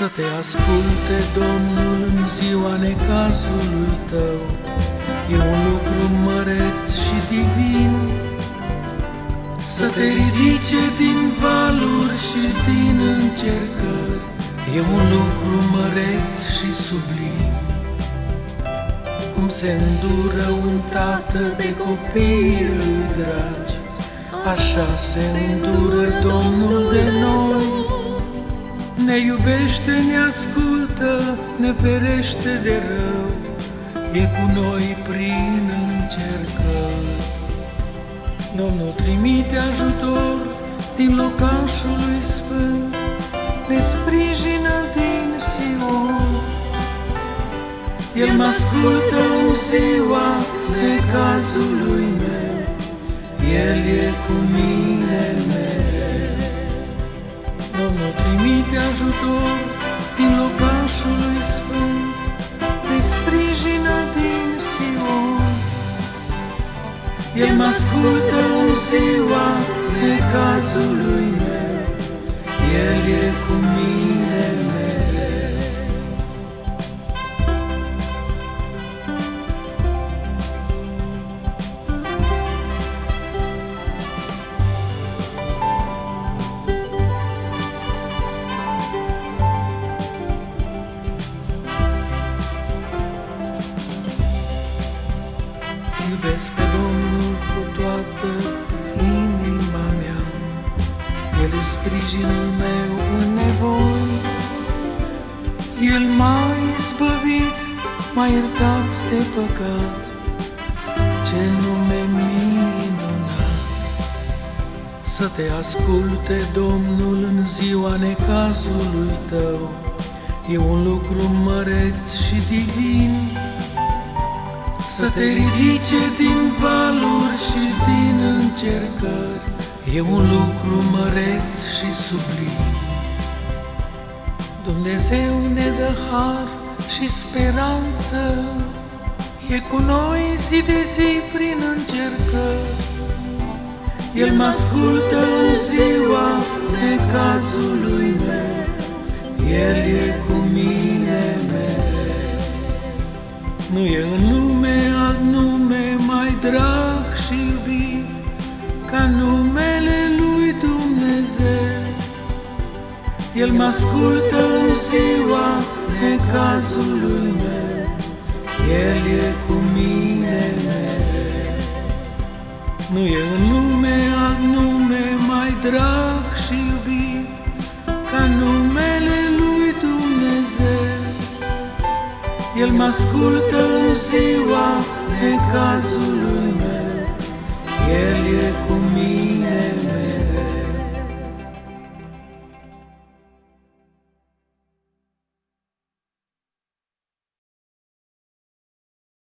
Să te asculte Domnul în ziua necazului tău, E un lucru măreț și divin. Să te ridice din valuri și din încercări, E un lucru măreț și sublim. Cum se îndură un tată pe copiii lui dragi, Așa se îndură Domnul de noi. Ne iubește, ne ascultă, ne ferește de rău, E cu noi prin încercări. Domnul trimite ajutor din locașul lui Sfânt, Ne sprijină din Sion. El mă ascultă în ziua necazului meu, El e cu mine trimite ajutor din locașul lui Sfânt, Ne sprijină din Sion. El mă ascultă în ziua necazului meu, El e cu mine Iubesc pe Domnul cu toată inima mea, El e sprijinul meu în nevoi. El m-a izbăvit, m-a iertat de păcat, ce nume minunat. Să te asculte Domnul în ziua necazului tău, E un lucru măreț și divin, să te ridice din valuri și din încercări, E un lucru măreț și sublim. Dumnezeu ne dă har și speranță, E cu noi zi de zi prin încercări. El mă ascultă în ziua necazului meu, El e cu mine mereu. Nu e în lume alt nume mai drag și iubit ca numele lui Dumnezeu. El mă ascultă în ziua necazului meu, El e cu mine mereu. Nu e în lume alt nume mai drag El mă ascultă în ziua necazului meu, El e cu mine